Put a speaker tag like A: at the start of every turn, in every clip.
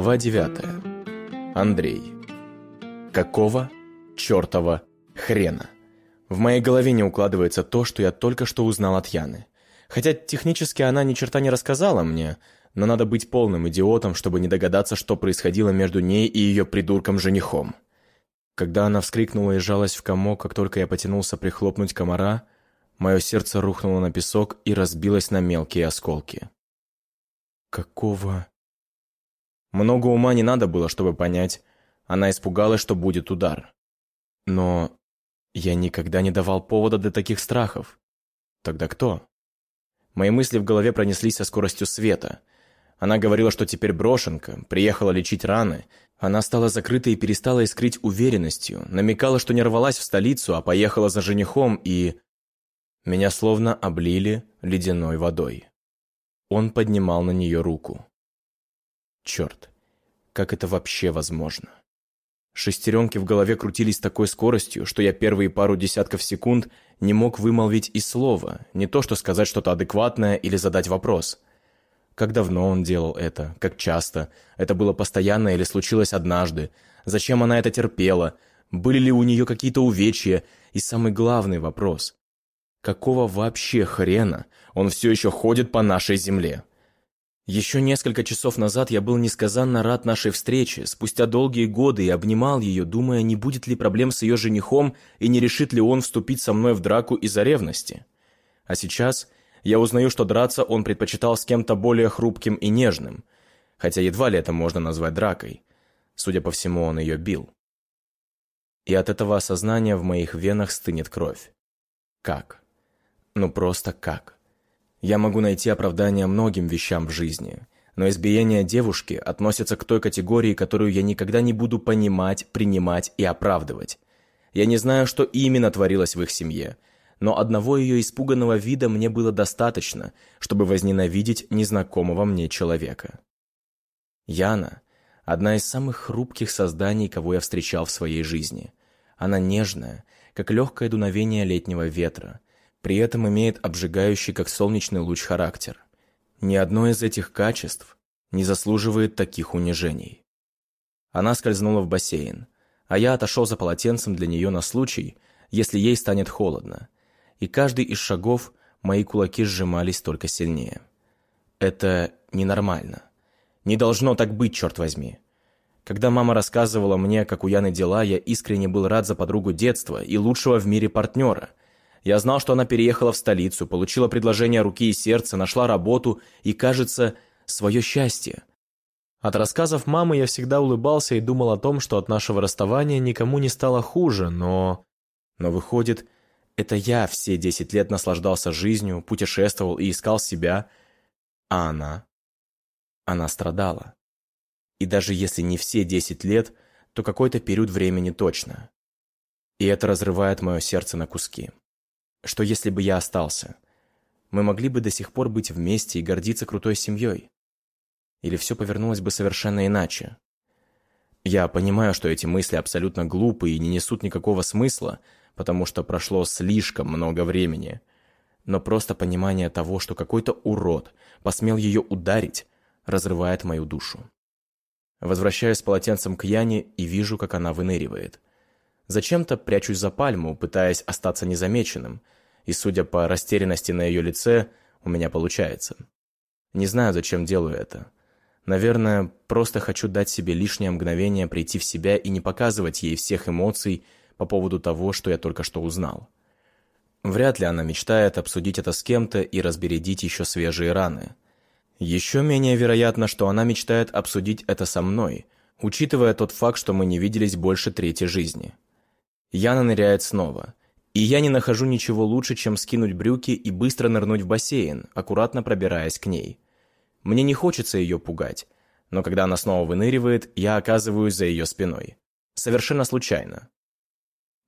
A: Глава 9. Андрей. Какого чертова хрена? В моей голове не укладывается то, что я только что узнал от Яны. Хотя технически она ни черта не рассказала мне, но надо быть полным идиотом, чтобы не догадаться, что происходило между ней и ее придурком-женихом. Когда она вскрикнула и сжалась в комок, как только я потянулся прихлопнуть комара, мое сердце рухнуло на песок и разбилось на мелкие осколки. «Какого...» Много ума не надо было, чтобы понять. Она испугалась, что будет удар. Но я никогда не давал повода для таких страхов. Тогда кто? Мои мысли в голове пронеслись со скоростью света. Она говорила, что теперь брошенка, приехала лечить раны. Она стала закрытой и перестала искрить уверенностью, намекала, что не рвалась в столицу, а поехала за женихом и... Меня словно облили ледяной водой. Он поднимал на нее руку. Черт, как это вообще возможно? Шестеренки в голове крутились такой скоростью, что я первые пару десятков секунд не мог вымолвить и слова, не то что сказать что-то адекватное или задать вопрос. Как давно он делал это? Как часто? Это было постоянно или случилось однажды? Зачем она это терпела? Были ли у нее какие-то увечья? И самый главный вопрос. Какого вообще хрена он все еще ходит по нашей земле? Еще несколько часов назад я был несказанно рад нашей встрече, спустя долгие годы, и обнимал ее, думая, не будет ли проблем с ее женихом и не решит ли он вступить со мной в драку из-за ревности. А сейчас я узнаю, что драться он предпочитал с кем-то более хрупким и нежным, хотя едва ли это можно назвать дракой. Судя по всему, он ее бил. И от этого осознания в моих венах стынет кровь. Как? Ну просто как? Я могу найти оправдание многим вещам в жизни, но избиение девушки относится к той категории, которую я никогда не буду понимать, принимать и оправдывать. Я не знаю, что именно творилось в их семье, но одного ее испуганного вида мне было достаточно, чтобы возненавидеть незнакомого мне человека. Яна – одна из самых хрупких созданий, кого я встречал в своей жизни. Она нежная, как легкое дуновение летнего ветра – при этом имеет обжигающий, как солнечный луч, характер. Ни одно из этих качеств не заслуживает таких унижений. Она скользнула в бассейн, а я отошел за полотенцем для нее на случай, если ей станет холодно, и каждый из шагов мои кулаки сжимались только сильнее. Это ненормально. Не должно так быть, черт возьми. Когда мама рассказывала мне, как у Яны дела, я искренне был рад за подругу детства и лучшего в мире партнера – я знал, что она переехала в столицу, получила предложение руки и сердца, нашла работу и, кажется, свое счастье. От рассказов мамы я всегда улыбался и думал о том, что от нашего расставания никому не стало хуже, но... Но выходит, это я все десять лет наслаждался жизнью, путешествовал и искал себя, а она... Она страдала. И даже если не все десять лет, то какой-то период времени точно. И это разрывает мое сердце на куски что если бы я остался, мы могли бы до сих пор быть вместе и гордиться крутой семьей? Или все повернулось бы совершенно иначе? Я понимаю, что эти мысли абсолютно глупые и не несут никакого смысла, потому что прошло слишком много времени. Но просто понимание того, что какой-то урод посмел ее ударить, разрывает мою душу. Возвращаюсь с полотенцем к Яне и вижу, как она выныривает – Зачем-то прячусь за пальму, пытаясь остаться незамеченным, и, судя по растерянности на ее лице, у меня получается. Не знаю, зачем делаю это. Наверное, просто хочу дать себе лишнее мгновение прийти в себя и не показывать ей всех эмоций по поводу того, что я только что узнал. Вряд ли она мечтает обсудить это с кем-то и разбередить еще свежие раны. Еще менее вероятно, что она мечтает обсудить это со мной, учитывая тот факт, что мы не виделись больше третьей жизни. Яна ныряет снова. И я не нахожу ничего лучше, чем скинуть брюки и быстро нырнуть в бассейн, аккуратно пробираясь к ней. Мне не хочется ее пугать, но когда она снова выныривает, я оказываюсь за ее спиной. Совершенно случайно.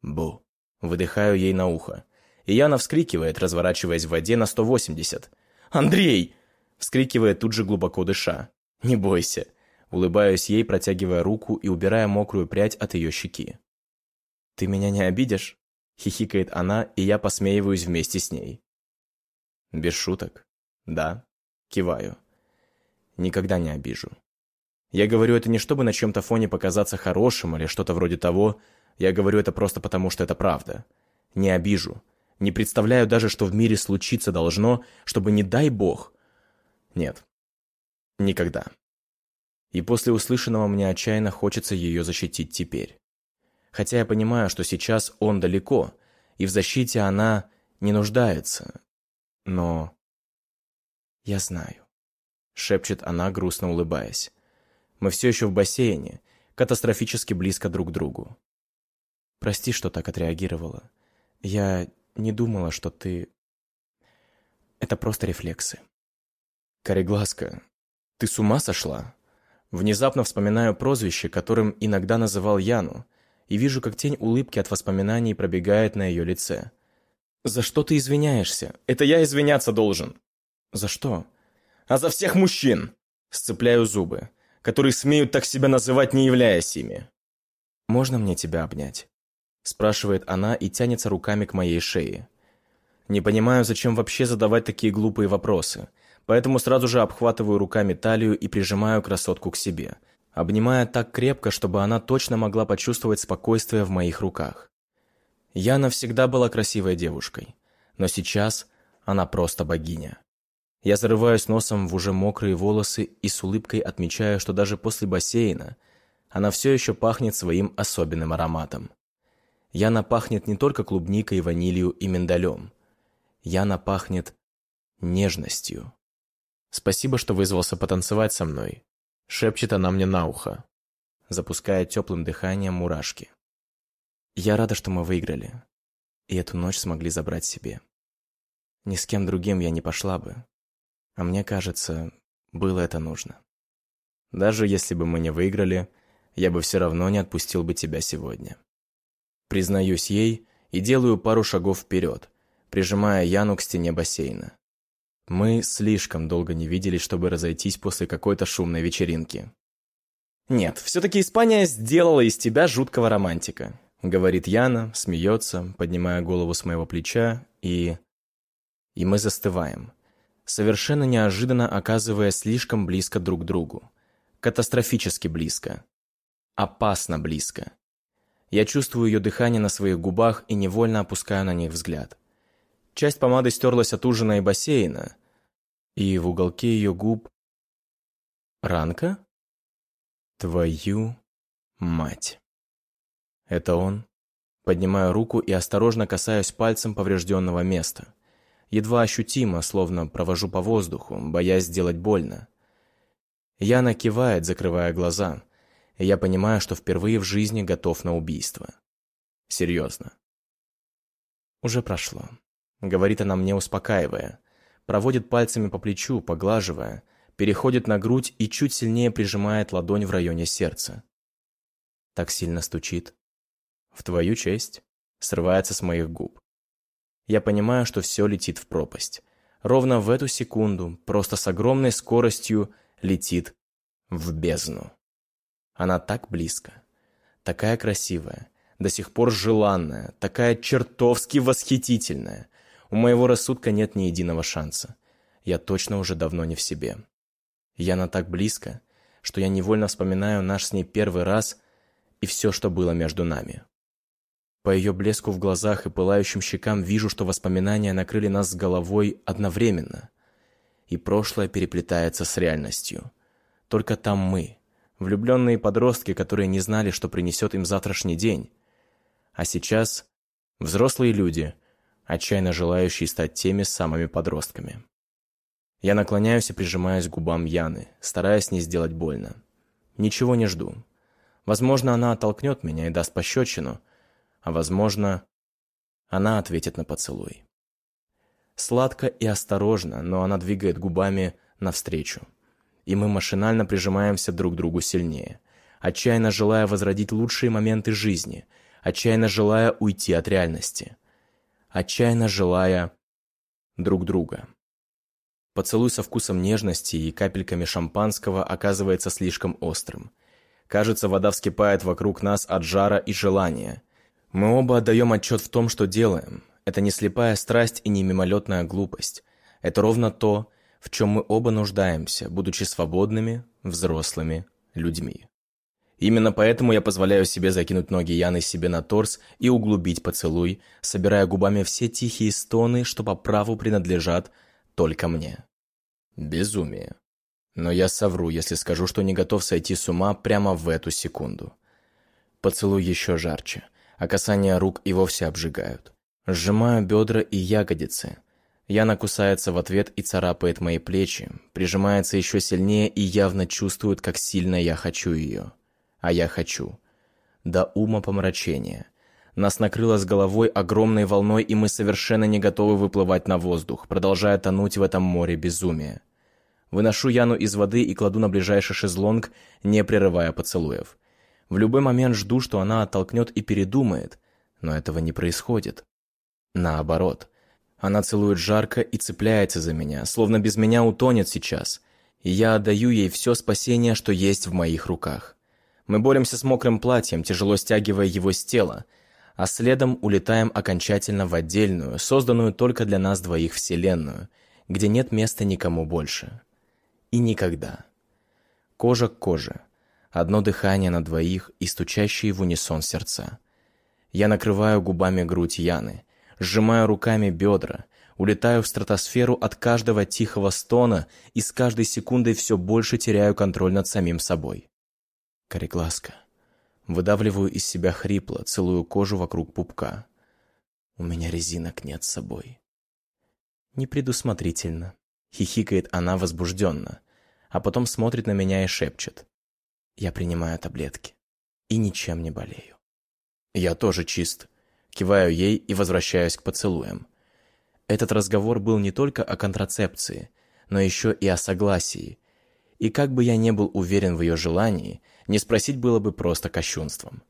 A: «Бу!» Выдыхаю ей на ухо. И Яна вскрикивает, разворачиваясь в воде на 180. «Андрей!» Вскрикивает тут же глубоко дыша. «Не бойся!» Улыбаюсь ей, протягивая руку и убирая мокрую прядь от ее щеки. «Ты меня не обидишь?» — хихикает она, и я посмеиваюсь вместе с ней. Без шуток. Да. Киваю. Никогда не обижу. Я говорю это не чтобы на чем-то фоне показаться хорошим или что-то вроде того, я говорю это просто потому, что это правда. Не обижу. Не представляю даже, что в мире случиться должно, чтобы не дай бог. Нет. Никогда. И после услышанного мне отчаянно хочется ее защитить теперь. Хотя я понимаю, что сейчас он далеко, и в защите она не нуждается. Но... Я знаю. Шепчет она, грустно улыбаясь. Мы все еще в бассейне, катастрофически близко друг к другу. Прости, что так отреагировала. Я не думала, что ты... Это просто рефлексы. Корегласка, ты с ума сошла? Внезапно вспоминаю прозвище, которым иногда называл Яну, и вижу, как тень улыбки от воспоминаний пробегает на ее лице. «За что ты извиняешься? Это я извиняться должен!» «За что?» «А за всех мужчин!» Сцепляю зубы, которые смеют так себя называть, не являясь ими. «Можно мне тебя обнять?» Спрашивает она и тянется руками к моей шее. Не понимаю, зачем вообще задавать такие глупые вопросы, поэтому сразу же обхватываю руками талию и прижимаю красотку к себе, обнимая так крепко, чтобы она точно могла почувствовать спокойствие в моих руках. Яна всегда была красивой девушкой, но сейчас она просто богиня. Я зарываюсь носом в уже мокрые волосы и с улыбкой отмечаю, что даже после бассейна она все еще пахнет своим особенным ароматом. Яна пахнет не только клубникой, ванилью и миндалем. Яна пахнет нежностью. «Спасибо, что вызвался потанцевать со мной», — шепчет она мне на ухо, запуская теплым дыханием мурашки. «Я рада, что мы выиграли, и эту ночь смогли забрать себе. Ни с кем другим я не пошла бы, а мне кажется, было это нужно. Даже если бы мы не выиграли, я бы все равно не отпустил бы тебя сегодня». Признаюсь ей и делаю пару шагов вперед, прижимая Яну к стене бассейна. Мы слишком долго не виделись, чтобы разойтись после какой-то шумной вечеринки. «Нет, все-таки Испания сделала из тебя жуткого романтика», говорит Яна, смеется, поднимая голову с моего плеча, и... И мы застываем, совершенно неожиданно оказываясь слишком близко друг к другу. Катастрофически близко. Опасно близко. Я чувствую ее дыхание на своих губах и невольно опускаю на них взгляд. Часть помады стерлась от ужина и бассейна, и в уголке ее губ... Ранка? Твою мать. Это он? Поднимаю руку и осторожно касаюсь пальцем поврежденного места. Едва ощутимо, словно провожу по воздуху, боясь сделать больно. Яна кивает, закрывая глаза и я понимаю, что впервые в жизни готов на убийство. Серьезно. Уже прошло. Говорит она мне, успокаивая. Проводит пальцами по плечу, поглаживая, переходит на грудь и чуть сильнее прижимает ладонь в районе сердца. Так сильно стучит. В твою честь. Срывается с моих губ. Я понимаю, что все летит в пропасть. Ровно в эту секунду, просто с огромной скоростью, летит в бездну. Она так близко. Такая красивая, до сих пор желанная, такая чертовски восхитительная. У моего рассудка нет ни единого шанса. Я точно уже давно не в себе. Яна так близко, что я невольно вспоминаю наш с ней первый раз и все, что было между нами. По ее блеску в глазах и пылающим щекам вижу, что воспоминания накрыли нас с головой одновременно. И прошлое переплетается с реальностью. Только там мы, влюбленные подростки, которые не знали, что принесет им завтрашний день. А сейчас взрослые люди, отчаянно желающие стать теми самыми подростками. Я наклоняюсь и прижимаюсь к губам Яны, стараясь не сделать больно. Ничего не жду. Возможно, она оттолкнет меня и даст пощечину, а возможно, она ответит на поцелуй. Сладко и осторожно, но она двигает губами навстречу и мы машинально прижимаемся друг к другу сильнее, отчаянно желая возродить лучшие моменты жизни, отчаянно желая уйти от реальности, отчаянно желая друг друга. Поцелуй со вкусом нежности и капельками шампанского оказывается слишком острым. Кажется, вода вскипает вокруг нас от жара и желания. Мы оба отдаем отчет в том, что делаем. Это не слепая страсть и не мимолетная глупость. Это ровно то, в чем мы оба нуждаемся, будучи свободными, взрослыми людьми. Именно поэтому я позволяю себе закинуть ноги Яны себе на торс и углубить поцелуй, собирая губами все тихие стоны, что по праву принадлежат только мне. Безумие. Но я совру, если скажу, что не готов сойти с ума прямо в эту секунду. Поцелуй еще жарче, а касания рук и вовсе обжигают. Сжимаю бедра и ягодицы. Яна кусается в ответ и царапает мои плечи, прижимается еще сильнее и явно чувствует, как сильно я хочу ее. А я хочу. До ума помрачения. Нас накрыло с головой огромной волной, и мы совершенно не готовы выплывать на воздух, продолжая тонуть в этом море безумия. Выношу Яну из воды и кладу на ближайший шезлонг, не прерывая поцелуев. В любой момент жду, что она оттолкнет и передумает, но этого не происходит. Наоборот. Она целует жарко и цепляется за меня, словно без меня утонет сейчас. И я отдаю ей все спасение, что есть в моих руках. Мы боремся с мокрым платьем, тяжело стягивая его с тела, а следом улетаем окончательно в отдельную, созданную только для нас двоих вселенную, где нет места никому больше. И никогда. Кожа к коже – Одно дыхание на двоих и стучащие в унисон сердца. Я накрываю губами грудь Яны, сжимаю руками бедра, улетаю в стратосферу от каждого тихого стона и с каждой секундой все больше теряю контроль над самим собой. Корегласка. Выдавливаю из себя хрипло, целую кожу вокруг пупка. У меня резинок нет с собой. Непредусмотрительно. Хихикает она возбужденно, а потом смотрит на меня и шепчет. Я принимаю таблетки. И ничем не болею. Я тоже чист. Киваю ей и возвращаюсь к поцелуям. Этот разговор был не только о контрацепции, но еще и о согласии. И как бы я не был уверен в ее желании, не спросить было бы просто кощунством.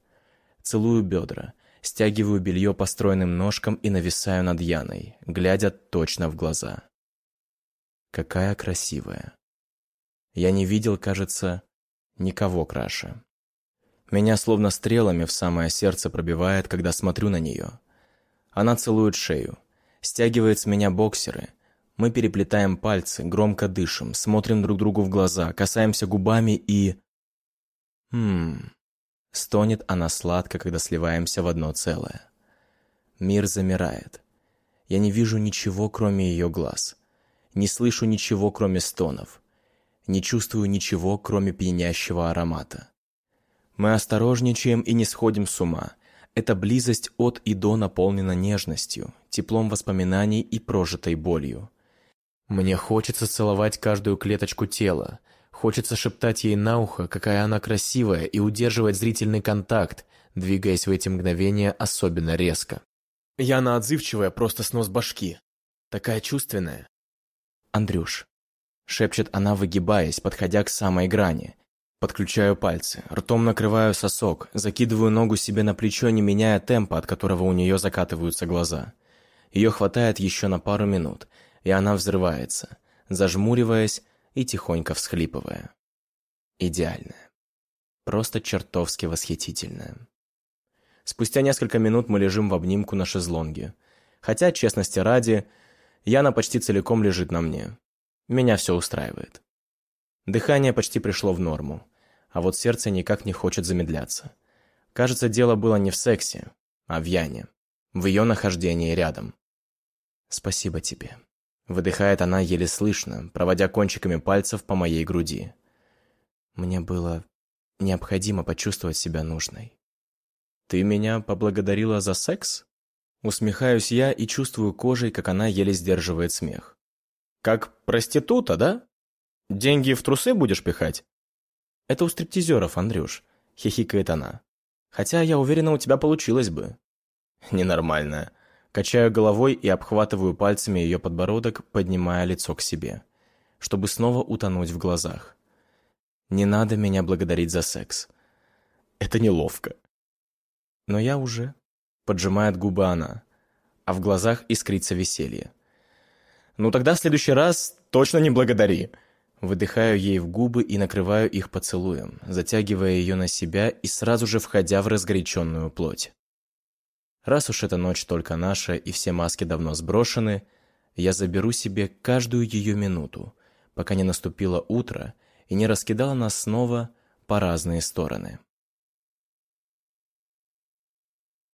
A: Целую бедра, стягиваю белье по стройным ножкам и нависаю над Яной, глядя точно в глаза. Какая красивая. Я не видел, кажется, Никого краше. Меня словно стрелами в самое сердце пробивает, когда смотрю на нее. Она целует шею, стягивает с меня боксеры. Мы переплетаем пальцы, громко дышим, смотрим друг другу в глаза, касаемся губами и... Хм... Стонет она сладко, когда сливаемся в одно целое. Мир замирает. Я не вижу ничего, кроме ее глаз. Не слышу ничего, кроме стонов не чувствую ничего, кроме пьянящего аромата. Мы осторожничаем и не сходим с ума. Эта близость от и до наполнена нежностью, теплом воспоминаний и прожитой болью. Мне хочется целовать каждую клеточку тела, хочется шептать ей на ухо, какая она красивая, и удерживать зрительный контакт, двигаясь в эти мгновения особенно резко. Яна отзывчивая, просто снос башки. Такая чувственная. Андрюш, Шепчет она, выгибаясь, подходя к самой грани. Подключаю пальцы, ртом накрываю сосок, закидываю ногу себе на плечо, не меняя темпа, от которого у нее закатываются глаза. Ее хватает еще на пару минут, и она взрывается, зажмуриваясь и тихонько всхлипывая. Идеальная. Просто чертовски восхитительная. Спустя несколько минут мы лежим в обнимку на шезлонге. Хотя, честности ради, Яна почти целиком лежит на мне. Меня все устраивает. Дыхание почти пришло в норму, а вот сердце никак не хочет замедляться. Кажется, дело было не в сексе, а в Яне, в ее нахождении рядом. «Спасибо тебе», — выдыхает она еле слышно, проводя кончиками пальцев по моей груди. «Мне было необходимо почувствовать себя нужной». «Ты меня поблагодарила за секс?» Усмехаюсь я и чувствую кожей, как она еле сдерживает смех. Как проститута, да? Деньги в трусы будешь пихать? Это у стриптизеров, Андрюш, хихикает она. Хотя я уверена, у тебя получилось бы. Ненормальная. Качаю головой и обхватываю пальцами ее подбородок, поднимая лицо к себе, чтобы снова утонуть в глазах. Не надо меня благодарить за секс. Это неловко. Но я уже... Поджимает губы она, а в глазах искрится веселье. Ну тогда в следующий раз точно не благодари. Выдыхаю ей в губы и накрываю их поцелуем, затягивая ее на себя и сразу же входя в разгоряченную плоть. Раз уж эта ночь только наша и все маски давно сброшены, я заберу себе каждую ее минуту, пока не наступило утро и не раскидало нас снова по разные стороны.